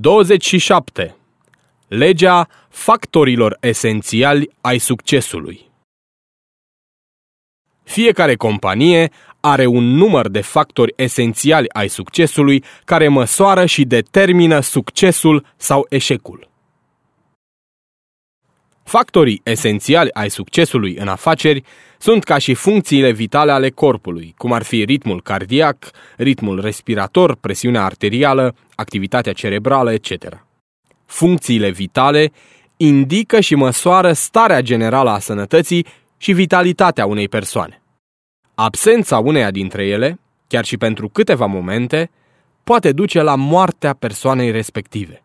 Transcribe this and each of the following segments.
27. Legea factorilor esențiali ai succesului. Fiecare companie are un număr de factori esențiali ai succesului care măsoară și determină succesul sau eșecul. Factorii esențiali ai succesului în afaceri sunt ca și funcțiile vitale ale corpului, cum ar fi ritmul cardiac, ritmul respirator, presiunea arterială, activitatea cerebrală, etc. Funcțiile vitale indică și măsoară starea generală a sănătății și vitalitatea unei persoane. Absența uneia dintre ele, chiar și pentru câteva momente, poate duce la moartea persoanei respective.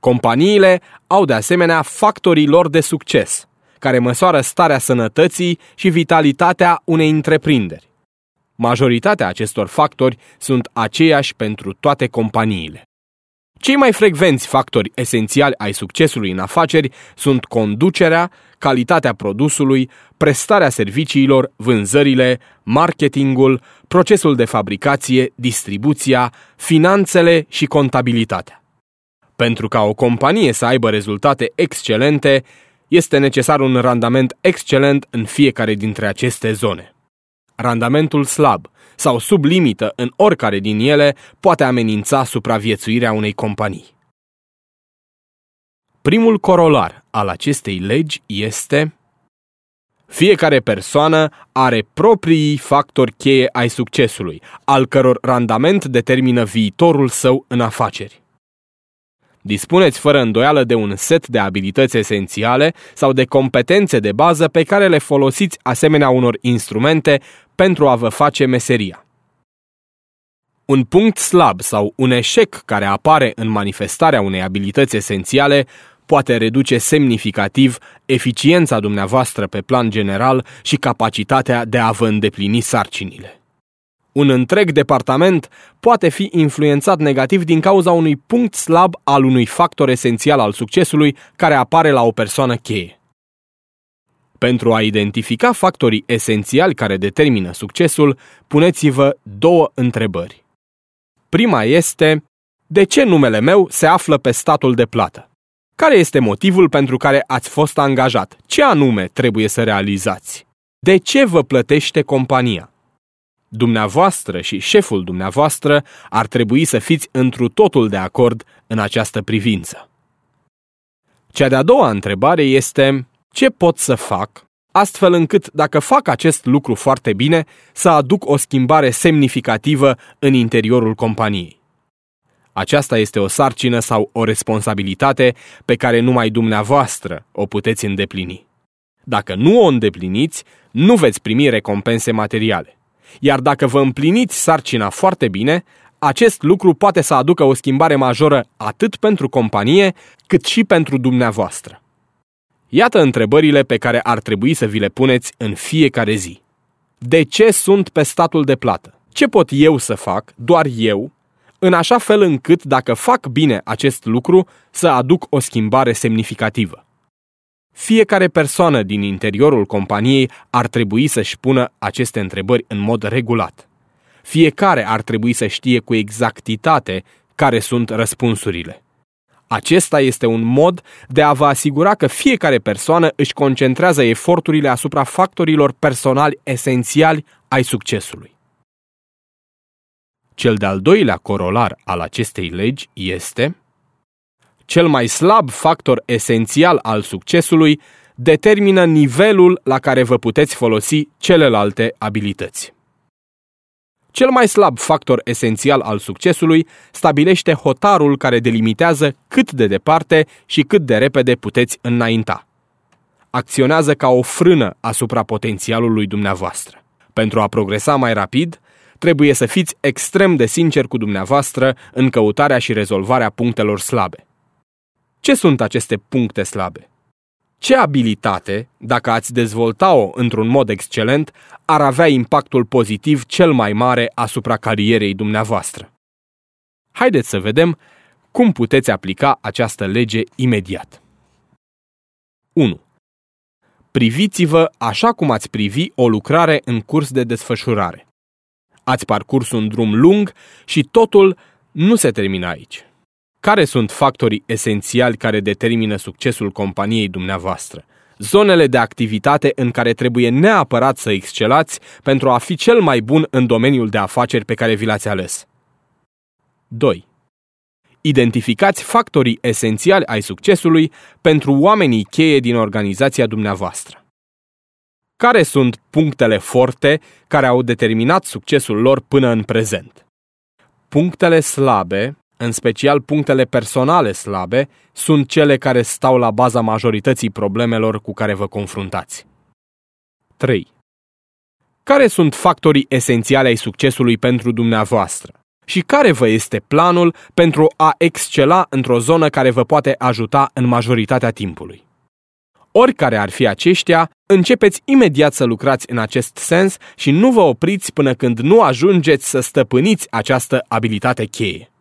Companiile au de asemenea factorii lor de succes, care măsoară starea sănătății și vitalitatea unei întreprinderi. Majoritatea acestor factori sunt aceiași pentru toate companiile. Cei mai frecvenți factori esențiali ai succesului în afaceri sunt conducerea, calitatea produsului, prestarea serviciilor, vânzările, marketingul, procesul de fabricație, distribuția, finanțele și contabilitatea. Pentru ca o companie să aibă rezultate excelente, este necesar un randament excelent în fiecare dintre aceste zone. Randamentul slab sau sub limită în oricare din ele poate amenința supraviețuirea unei companii. Primul corolar al acestei legi este fiecare persoană are proprii factori cheie ai succesului, al căror randament determină viitorul său în afaceri. Dispuneți fără îndoială de un set de abilități esențiale sau de competențe de bază pe care le folosiți asemenea unor instrumente pentru a vă face meseria. Un punct slab sau un eșec care apare în manifestarea unei abilități esențiale poate reduce semnificativ eficiența dumneavoastră pe plan general și capacitatea de a vă îndeplini sarcinile. Un întreg departament poate fi influențat negativ din cauza unui punct slab al unui factor esențial al succesului care apare la o persoană cheie. Pentru a identifica factorii esențiali care determină succesul, puneți-vă două întrebări. Prima este, de ce numele meu se află pe statul de plată? Care este motivul pentru care ați fost angajat? Ce anume trebuie să realizați? De ce vă plătește compania? Dumneavoastră și șeful dumneavoastră ar trebui să fiți întru totul de acord în această privință. Cea de-a doua întrebare este ce pot să fac astfel încât, dacă fac acest lucru foarte bine, să aduc o schimbare semnificativă în interiorul companiei. Aceasta este o sarcină sau o responsabilitate pe care numai dumneavoastră o puteți îndeplini. Dacă nu o îndepliniți, nu veți primi recompense materiale. Iar dacă vă împliniți sarcina foarte bine, acest lucru poate să aducă o schimbare majoră atât pentru companie, cât și pentru dumneavoastră. Iată întrebările pe care ar trebui să vi le puneți în fiecare zi. De ce sunt pe statul de plată? Ce pot eu să fac, doar eu, în așa fel încât, dacă fac bine acest lucru, să aduc o schimbare semnificativă? Fiecare persoană din interiorul companiei ar trebui să-și pună aceste întrebări în mod regulat. Fiecare ar trebui să știe cu exactitate care sunt răspunsurile. Acesta este un mod de a vă asigura că fiecare persoană își concentrează eforturile asupra factorilor personali esențiali ai succesului. Cel de-al doilea corolar al acestei legi este cel mai slab factor esențial al succesului determină nivelul la care vă puteți folosi celelalte abilități. Cel mai slab factor esențial al succesului stabilește hotarul care delimitează cât de departe și cât de repede puteți înainta. Acționează ca o frână asupra potențialului dumneavoastră. Pentru a progresa mai rapid, trebuie să fiți extrem de sincer cu dumneavoastră în căutarea și rezolvarea punctelor slabe. Ce sunt aceste puncte slabe? Ce abilitate, dacă ați dezvolta-o într-un mod excelent, ar avea impactul pozitiv cel mai mare asupra carierei dumneavoastră? Haideți să vedem cum puteți aplica această lege imediat. 1. Priviți-vă așa cum ați privi o lucrare în curs de desfășurare. Ați parcurs un drum lung și totul nu se termină aici. Care sunt factorii esențiali care determină succesul companiei dumneavoastră? Zonele de activitate în care trebuie neapărat să excelați pentru a fi cel mai bun în domeniul de afaceri pe care vi l-ați ales. 2. Identificați factorii esențiali ai succesului pentru oamenii cheie din organizația dumneavoastră. Care sunt punctele forte care au determinat succesul lor până în prezent? Punctele slabe, în special punctele personale slabe, sunt cele care stau la baza majorității problemelor cu care vă confruntați. 3. Care sunt factorii esențiali ai succesului pentru dumneavoastră? Și care vă este planul pentru a excela într-o zonă care vă poate ajuta în majoritatea timpului? Oricare ar fi aceștia, începeți imediat să lucrați în acest sens și nu vă opriți până când nu ajungeți să stăpâniți această abilitate cheie.